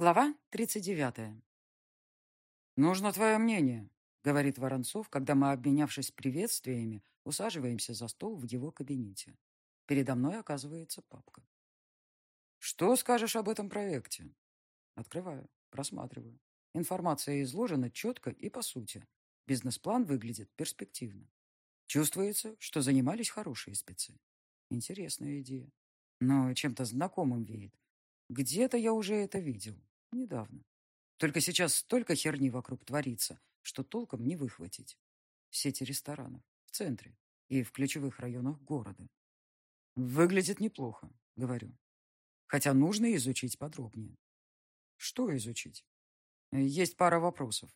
Глава 39. «Нужно твое мнение», — говорит Воронцов, когда мы, обменявшись приветствиями, усаживаемся за стол в его кабинете. Передо мной оказывается папка. «Что скажешь об этом проекте?» Открываю, просматриваю. Информация изложена четко и по сути. Бизнес-план выглядит перспективно. Чувствуется, что занимались хорошие спецы. Интересная идея. Но чем-то знакомым веет. Где-то я уже это видел. Недавно. Только сейчас столько херни вокруг творится, что толком не выхватить. Сети ресторанов в центре и в ключевых районах города. Выглядит неплохо, говорю. Хотя нужно изучить подробнее. Что изучить? Есть пара вопросов.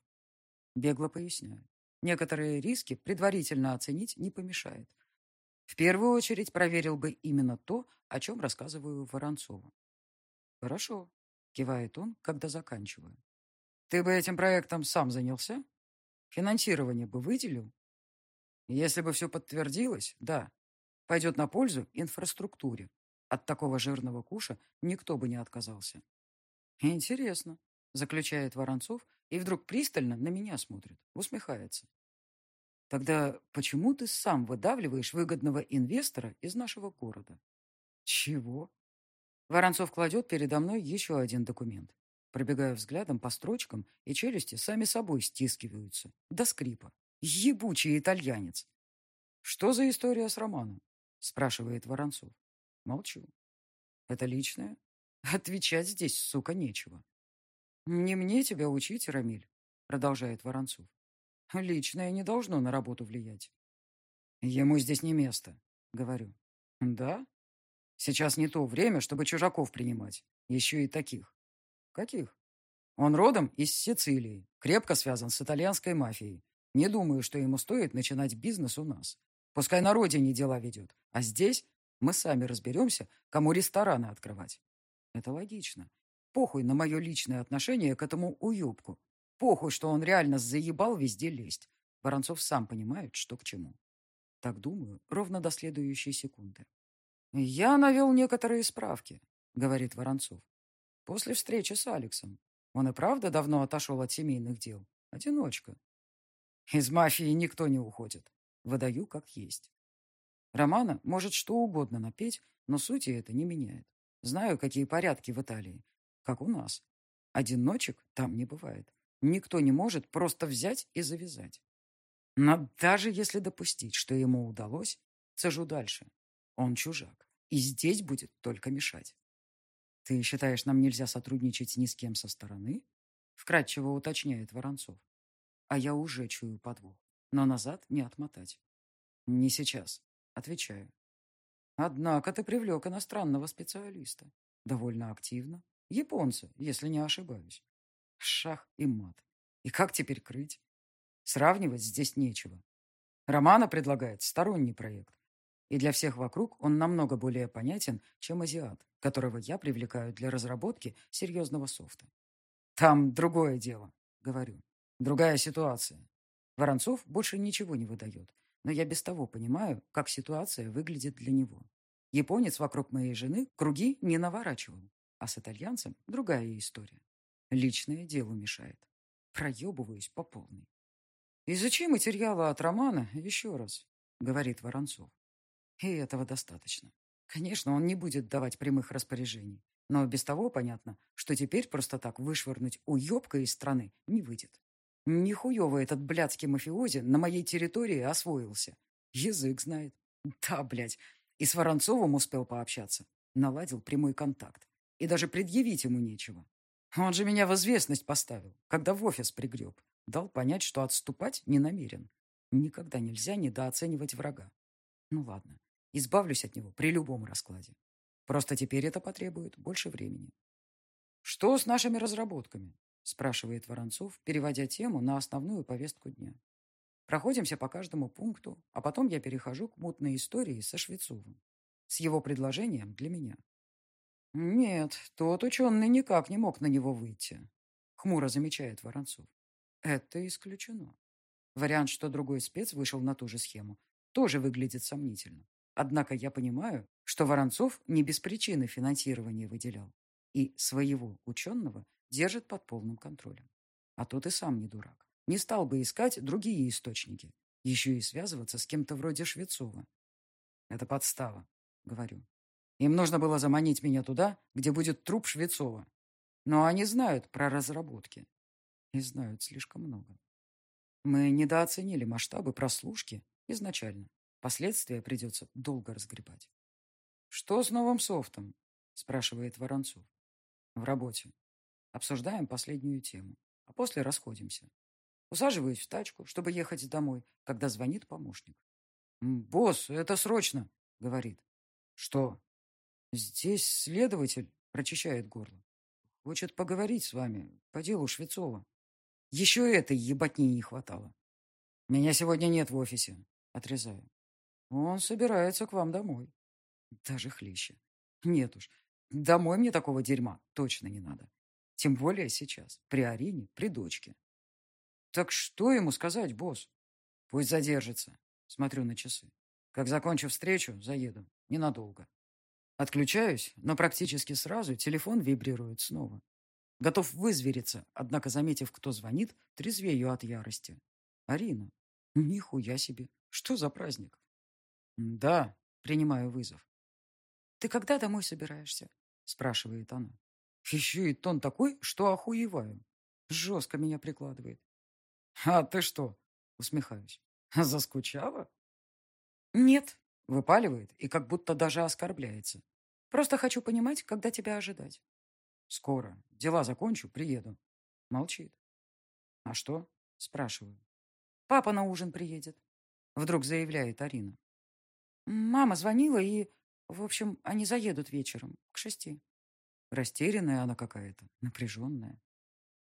Бегло поясняю. Некоторые риски предварительно оценить не помешает. В первую очередь проверил бы именно то, о чем рассказываю Воронцову. Хорошо, Кивает он, когда заканчиваю. Ты бы этим проектом сам занялся? Финансирование бы выделил? Если бы все подтвердилось, да. Пойдет на пользу инфраструктуре. От такого жирного куша никто бы не отказался. Интересно, заключает Воронцов и вдруг пристально на меня смотрит, усмехается. Тогда почему ты сам выдавливаешь выгодного инвестора из нашего города? Чего? Воронцов кладет передо мной еще один документ. Пробегаю взглядом по строчкам, и челюсти сами собой стискиваются. До скрипа. Ебучий итальянец. «Что за история с Романом?» спрашивает Воронцов. Молчу. «Это личное?» Отвечать здесь, сука, нечего. «Не мне тебя учить, Рамиль», продолжает Воронцов. «Личное не должно на работу влиять». «Ему здесь не место», говорю. «Да? Сейчас не то время, чтобы чужаков принимать. Еще и таких. Каких? Он родом из Сицилии, крепко связан с итальянской мафией. Не думаю, что ему стоит начинать бизнес у нас. Пускай на родине дела ведет. А здесь мы сами разберемся, кому рестораны открывать. Это логично. Похуй на мое личное отношение к этому уебку. Похуй, что он реально заебал везде лезть. Воронцов сам понимает, что к чему. Так думаю, ровно до следующей секунды. «Я навел некоторые справки», — говорит Воронцов. «После встречи с Алексом. Он и правда давно отошел от семейных дел. Одиночка. Из мафии никто не уходит. Выдаю как есть. Романа может что угодно напеть, но сути это не меняет. Знаю, какие порядки в Италии. Как у нас. Одиночек там не бывает. Никто не может просто взять и завязать. Но даже если допустить, что ему удалось, цежу дальше. Он чужак. И здесь будет только мешать. Ты считаешь, нам нельзя сотрудничать ни с кем со стороны? Вкратчиво уточняет Воронцов. А я уже чую подвох. Но назад не отмотать. Не сейчас. Отвечаю. Однако ты привлек иностранного специалиста. Довольно активно. Японца, если не ошибаюсь. Шах и мат. И как теперь крыть? Сравнивать здесь нечего. Романа предлагает сторонний проект, и для всех вокруг он намного более понятен, чем азиат, которого я привлекаю для разработки серьезного софта. Там другое дело, говорю. Другая ситуация. Воронцов больше ничего не выдает, но я без того понимаю, как ситуация выглядит для него. Японец вокруг моей жены круги не наворачивал, а с итальянцем другая история. Личное делу мешает. Проебываюсь по полной. «Изучи материалы от романа еще раз», — говорит Воронцов. И этого достаточно. Конечно, он не будет давать прямых распоряжений. Но без того понятно, что теперь просто так вышвырнуть уебка из страны не выйдет. Нихуево этот блядский мафиози на моей территории освоился. Язык знает. Да, блядь. И с Воронцовым успел пообщаться. Наладил прямой контакт. И даже предъявить ему нечего. Он же меня в известность поставил, когда в офис пригреб. Дал понять, что отступать не намерен. Никогда нельзя недооценивать врага. Ну ладно, избавлюсь от него при любом раскладе. Просто теперь это потребует больше времени. «Что с нашими разработками?» – спрашивает Воронцов, переводя тему на основную повестку дня. Проходимся по каждому пункту, а потом я перехожу к мутной истории со Швецовым. С его предложением для меня. «Нет, тот ученый никак не мог на него выйти», — хмуро замечает Воронцов. «Это исключено. Вариант, что другой спец вышел на ту же схему, тоже выглядит сомнительно. Однако я понимаю, что Воронцов не без причины финансирование выделял. И своего ученого держит под полным контролем. А тот и сам не дурак. Не стал бы искать другие источники. Еще и связываться с кем-то вроде Швецова. Это подстава, говорю. Им нужно было заманить меня туда, где будет труп Швецова. Но они знают про разработки. И знают слишком много. Мы недооценили масштабы прослушки изначально. Последствия придется долго разгребать. «Что с новым софтом?» – спрашивает Воронцов. «В работе. Обсуждаем последнюю тему, а после расходимся. Усаживаюсь в тачку, чтобы ехать домой, когда звонит помощник. «Босс, это срочно!» — говорит. «Что?» «Здесь следователь прочищает горло. Хочет поговорить с вами по делу Швецова. Еще этой ебатни не хватало. Меня сегодня нет в офисе. Отрезаю. Он собирается к вам домой. Даже хлеще. Нет уж, домой мне такого дерьма точно не надо. Тем более сейчас, при Арине, при дочке. Так что ему сказать, босс? Пусть задержится. Смотрю на часы. Как закончу встречу, заеду. Ненадолго. Отключаюсь, но практически сразу телефон вибрирует снова. Готов вызвериться, однако, заметив, кто звонит, трезвею от ярости. Арина. Нихуя себе. Что за праздник? Да, принимаю вызов. Ты когда домой собираешься? Спрашивает она. Еще и тон такой, что охуеваю. Жестко меня прикладывает. А ты что? Усмехаюсь. Заскучала? Нет, выпаливает и как будто даже оскорбляется. Просто хочу понимать, когда тебя ожидать. Скоро. Дела закончу, приеду. Молчит. А что? Спрашиваю. Папа на ужин приедет. Вдруг заявляет Арина. Мама звонила и... В общем, они заедут вечером, к шести. Растерянная она какая-то, напряженная.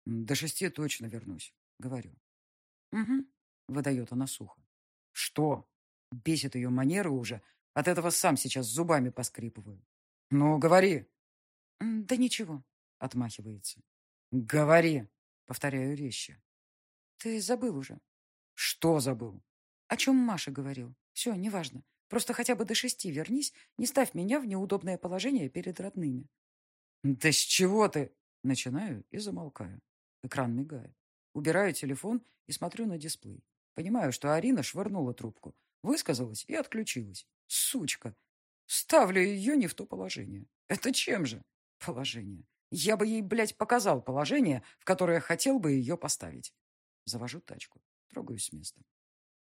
До шести точно вернусь, говорю. Угу, выдает она сухо. Что? Бесит ее манеры уже. От этого сам сейчас зубами поскрипываю. Ну, говори. Да ничего, отмахивается. Говори, повторяю резче. Ты забыл уже. Что забыл? О чем Маша говорил. Все, неважно. Просто хотя бы до шести вернись, не ставь меня в неудобное положение перед родными. «Да с чего ты?» Начинаю и замолкаю. Экран мигает. Убираю телефон и смотрю на дисплей. Понимаю, что Арина швырнула трубку, высказалась и отключилась. Сучка! Ставлю ее не в то положение. Это чем же? Положение. Я бы ей, блядь, показал положение, в которое хотел бы ее поставить. Завожу тачку. Трогаюсь с места.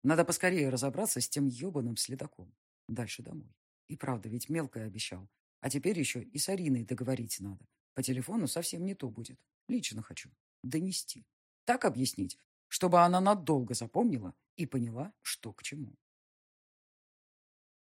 Надо поскорее разобраться с тем ебаным следаком. Дальше домой. И правда, ведь мелкое обещал. А теперь еще и с Ариной договорить надо. По телефону совсем не то будет. Лично хочу. Донести. Так объяснить, чтобы она надолго запомнила и поняла, что к чему.